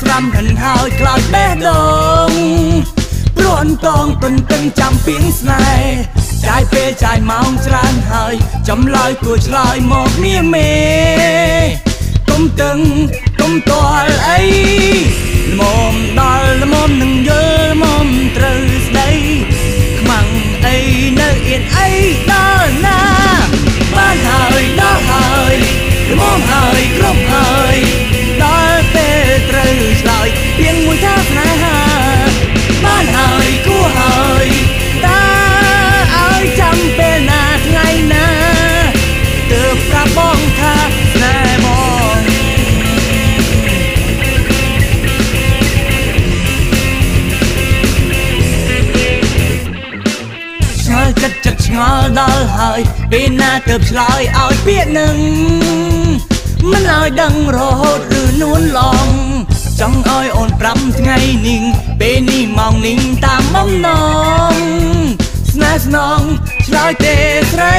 ស្រាំហិនហើយខ្លោចបេះដូងព្រួនតងទន្ទឹងចាំពីងស្នេហ៍ចាយពេលចាយម៉ោងច្រើនហើយចម្លើយគួរឆ្លើយមកនាមេ ដល់ហើយពេលណាទើបឆ្លើយឲ្យពាក្យនឹងមិនឲ្យដឹងរហូតឬនួនឡងចង់ឲ្យអូន5ថ្ងៃនេះពេលនេះម៉ោងនេះតាមបំណងស្នេហ៍ស្នងឆ្លើយទេស្រី